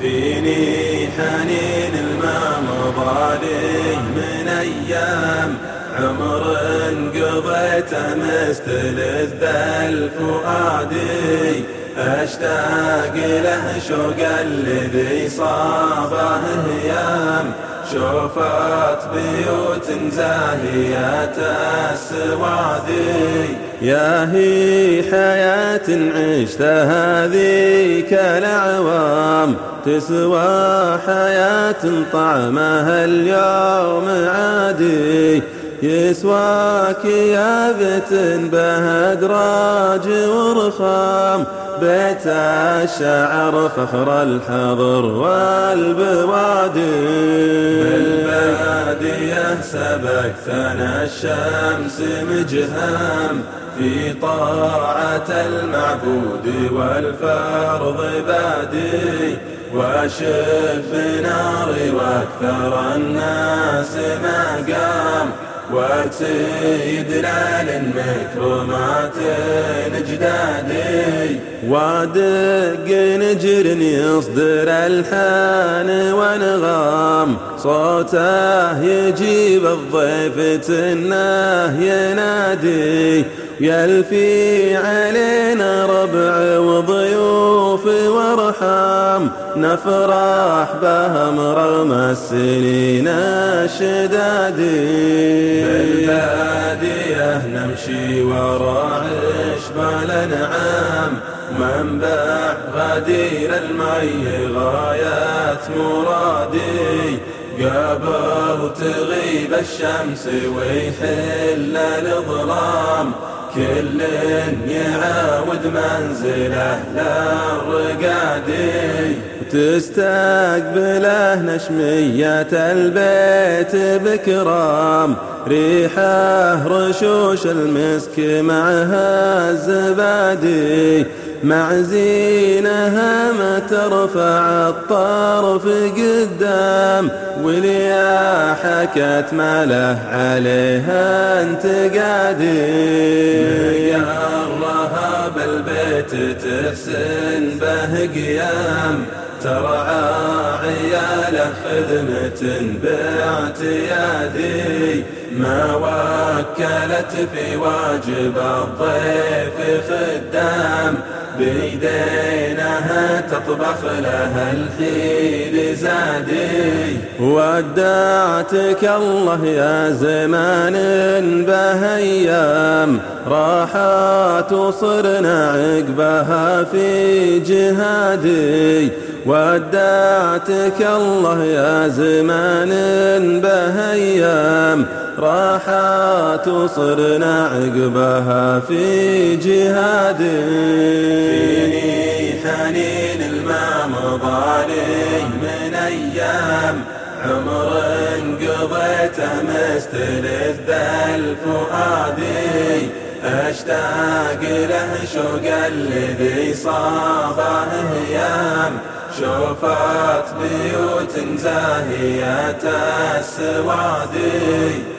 فيني حنين الماضي من أيام عمر قضيته مستلذ بالفؤادي أشتاق له شوق الذي صابه هيام شوفت بيوت زاهيات السوادي يا هي حياة عشتها ذيك الأعوام. تسوى حياة طعمها اليوم عادي. يسواك يا بت بهدراج ورخام. بيت الشعر فخر الحضر والبوادي. بالبادية سبكتنا الشمس مجهام في طاعة المعبود والفرض بادي وشب ناري وأكثر الناس مقام وسيدنا للمكرمات نجدادي ودق نجر يصدر الحان ونغام. صوته يجيب الضيف تنه ينادي. يلفي علينا ربع وضيوف وارحام. نفرح بهم رغم السنين. الشدادي بالبادية نمشي وراء عشب الأنعام منبع غدير المي غاية مرادي. قبل تغيب الشمس ويحل الظلام. كل يعاود منزله للرقادي تستقبله نشمية البيت بكرام ريحه رشوش المسك معها الزبادي مع زينها ما ترفع الطرف قدام وليا حكت ما له عليها انتقادي الله بالبيت تحسن به قيام ترعى عياله خدمة باعتيادي ما وكلت في واجب الضيف خدام بيدينها تطبخ لها الحيل زادي. ودعتك الله يا زمان بهيام. راحت وصرنا عقبها في جهادي. ودعتك الله يا زمان بهيام. راحت وصرنا عقبها في جهادي فيني حنين الماضي من أيام. عمر قضيته مستلذ بالفؤادي أشتاق له شوق الذي صابه هيام شوفت بيوت زاهية السوادي.